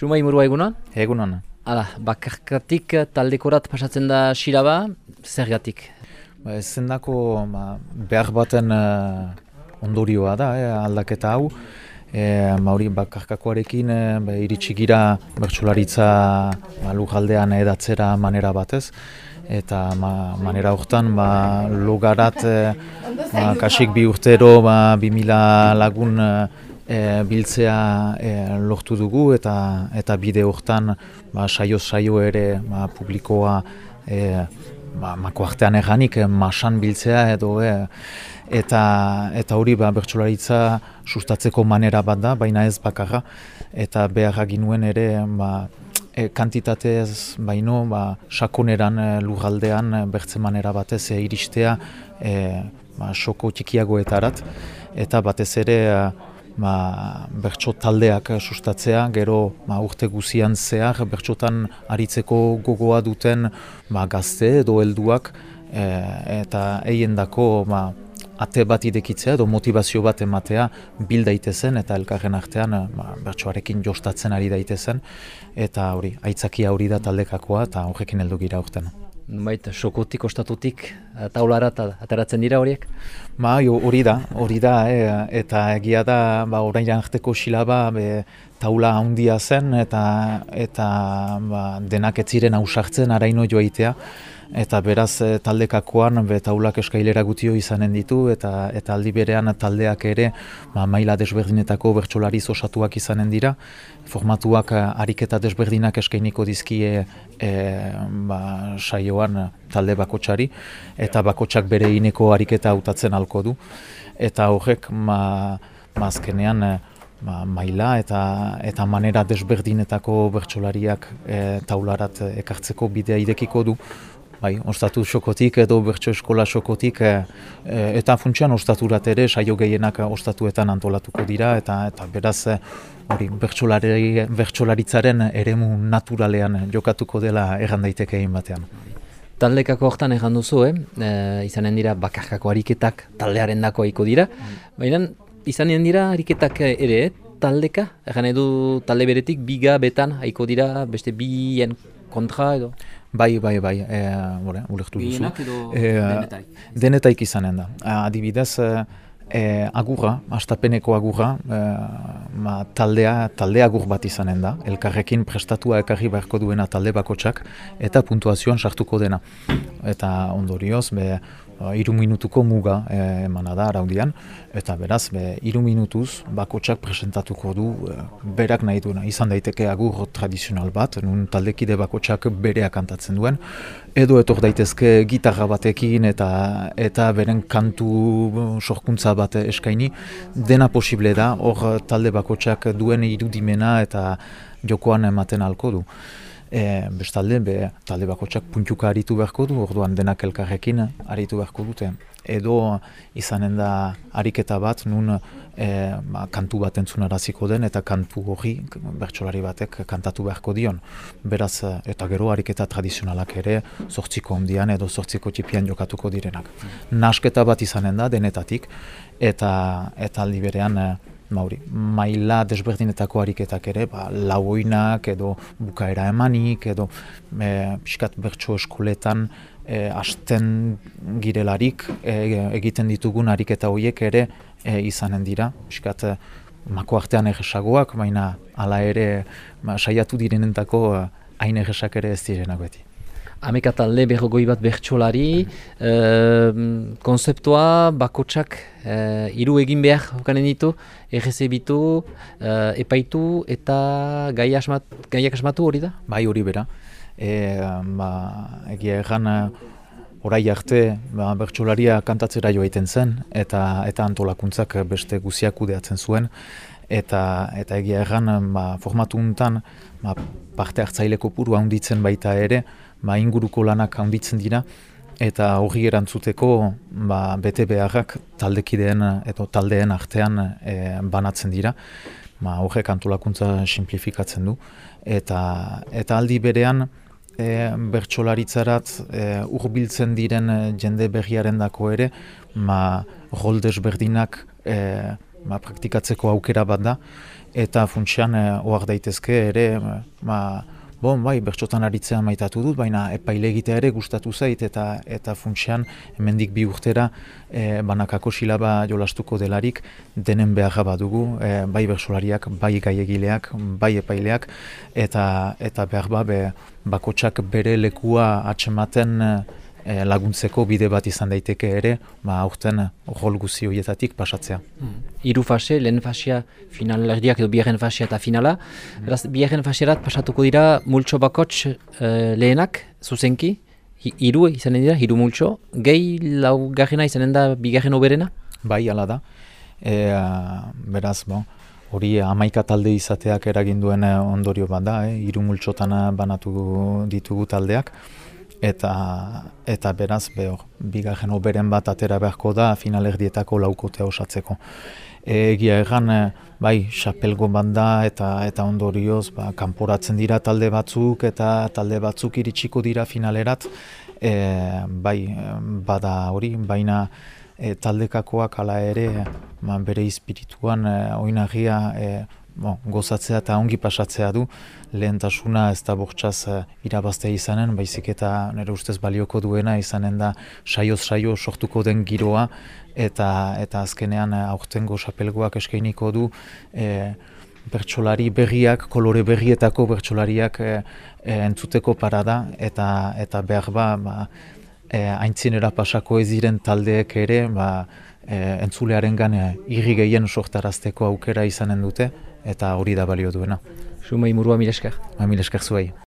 Suma imurua egunon? Egunon. Hala, bakarkatik taldekorat pasatzen da xiraba, zergatik? Ba, ez zendako ba, behar baten uh, ondorioa da, eh, aldaketa hau. E, mauri bakarkakoarekin e, ba, iritsi gira bertsularitza ba, lujaldean edatzera manera batez. Eta ma, manera horretan, ba, lugarat, e, ba, kasik bi urtero, ba, bi mila lagun e, biltzea e, lortu dugu eta eta bide hortan ba, saio saio ere ba, publikoa e, ba, mako artean eganik e, masan biltzea edo e, eta eta hori ba, bertsolaritza sustatzeko manera bat da, baina ez bakarra. Eta behar ginuen ere ba, e, kantitatez baino ba, sakoneran e, lugaldean e, bertze manera batez e, iristea e, ba, soko txikiagoetarat. Eta batez ere ba, bertso taldeak sustatzea, gero ba, urte guzian zehar bertsotan aritzeko gogoa duten ba, gazte edo helduak e, eta eiendako ba, ate bat idekitzea edo motivazio bat ematea bil daitezen eta elkarren artean ba, bertsoarekin jostatzen ari daitezen eta hori aitzakia hori da taldekakoa eta horrekin heldu gira urtean. Baita, sokotik, ostatutik, eh, taulara ateratzen dira horiek? Ba, hori da, hori da, e, eta egia da, ba, orain jantzeko xilaba, be, taula handia zen, eta, eta ba, denak ez ziren ausartzen araino joaitea eta beraz e, taldekakoan be, taulak eskailera gutio izanen ditu eta eta aldi berean taldeak ere ba, maila desberdinetako bertsolariz osatuak izanen dira. Formatuak eh, ariketa desberdinak eskainiko dizkie e, ba, saioan talde bakotsari eta bakotsak bere ineko ariketa hautatzen halko du. Eta horrek ma, mazkenean ba, maila eta eta manera desberdinetako bertsolariak e, taularat ekartzeko bidea idekiko du bai, ostatu xokotik edo bertso eskola xokotik e, eta funtsian ostaturat ere saio gehienak ostatuetan antolatuko dira eta eta beraz hori bertsolari bertsolaritzaren eremu naturalean jokatuko dela erran daiteke egin batean. Taldekako hortan egan duzu, eh? E, izanen dira bakarkako ariketak taldearen dako aiko dira, baina izanen dira ariketak ere, taldeka, egan edu talde beretik biga betan aiko dira beste bien kontra edo? Bai, bai, bai, e, bore, ulertu duzu. Bienak edo e, denetaik? Denetaik izanen da. Adibidez, e, agurra, astapeneko agurra, e, ma, taldea, talde agur bat izanen da. Elkarrekin prestatua ekarri beharko duena talde bakotsak eta puntuazioan sartuko dena. Eta ondorioz, be, iru minutuko muga e, emana da araudian, eta beraz, be, iru minutuz bakotsak presentatuko du e, berak nahi duena. Izan daiteke agur tradizional bat, nun taldekide bakotsak bereak kantatzen duen, edo etor daitezke gitarra batekin eta eta beren kantu sorkuntza bat eskaini, dena posible da, hor talde bakotsak duen irudimena eta jokoan ematen alko du. E, bestalde, be, talde bakotsak puntuka aritu beharko du, orduan denak elkarrekin aritu beharko dute. Edo izanen da ariketa bat, nun e, ba, kantu bat entzunaraziko den, eta kantu hori bertsolari batek kantatu beharko dion. Beraz, eta gero ariketa tradizionalak ere, sortziko ondian edo sortziko txipian jokatuko direnak. Nasketa bat izanen da, denetatik, eta, eta aldi berean, mauri, maila desberdinetako ariketak ere, ba, lauoinak edo bukaera emanik edo e, piskat bertso eskoletan e, asten girelarik e, egiten ditugun ariketa horiek ere e, izanen dira. Piskat e, mako artean egesagoak, baina hala ere ba, saiatu direnentako e, hain egesak ere ez direnak beti. Ameka talde berrogoi bat bertsolari, e, konzeptua bakotsak e, iru egin behar okanen ditu, errezebitu, e, epaitu eta gai asmat, gaiak asmatu hori da? Bai hori bera. E, ba, egia egan orai arte ba, bertsolaria kantatzera joa zen eta eta antolakuntzak beste guziak kudeatzen zuen eta eta egia egan ba, formatu untan ba, parte hartzaileko puru handitzen baita ere ba, inguruko lanak handitzen dira eta hori erantzuteko ba, bete beharrak taldekideen edo taldeen artean e, banatzen dira. Ba, horrek antolakuntza simplifikatzen du. Eta, eta aldi berean e, bertsolaritzarat e, urbiltzen diren jende berriaren dako ere, ma, ba, roldez berdinak e, ba, praktikatzeko aukera bat da, eta funtsian e, ohar daitezke ere, ba, Bon, bai, bertxotan aritzea maitatu dut, baina epaile egitea ere gustatu zait eta eta funtsian hemendik bi urtera e, banakako silaba jolastuko delarik denen beharra badugu, e, bai bersolariak, bai gaiegileak, bai epaileak eta eta behar ba, be, bakotsak bere lekua atxematen e, laguntzeko bide bat izan daiteke ere, ba, aurten rol guzi horietatik pasatzea. Hmm. Hiru fase, lehen fasea, final erdiak edo biaren fasea eta finala. Hmm. Beraz, biaren faserat pasatuko dira multxo bakots e, lehenak, zuzenki, hiru izanen dira, hiru multxo, gehi lau garrena izanen da bigarren oberena? Bai, ala da. E, beraz, bon, hori amaika talde izateak eraginduen ondorio bat da, eh? hiru multxotan banatu ditugu taldeak eta eta beraz be bigarren oberen bat atera beharko da finalerdietako laukotea osatzeko. Egia egan e, bai xapelgo banda eta eta ondorioz ba, kanporatzen dira talde batzuk eta talde batzuk iritsiko dira finalerat e, bai bada hori baina e, taldekakoak hala ere ba, bere espirituan e, oinagia e, bon, gozatzea eta ongi pasatzea du, lehentasuna ez da bortxaz uh, irabaztea izanen, baizik eta nire ustez balioko duena izanen da saioz saio sortuko den giroa, eta eta azkenean uh, aurtengo sapelgoak eskainiko du, e, bertsolari berriak, kolore berrietako bertsolariak e, entzuteko parada, eta eta behar ba, ba e, aintzinera pasako ez diren taldeek ere, ba, e, entzulearen gane irri gehien sortarazteko aukera izanen dute, eta hori da balio duena. Sumai murua milesker. Ba, milesker zuei.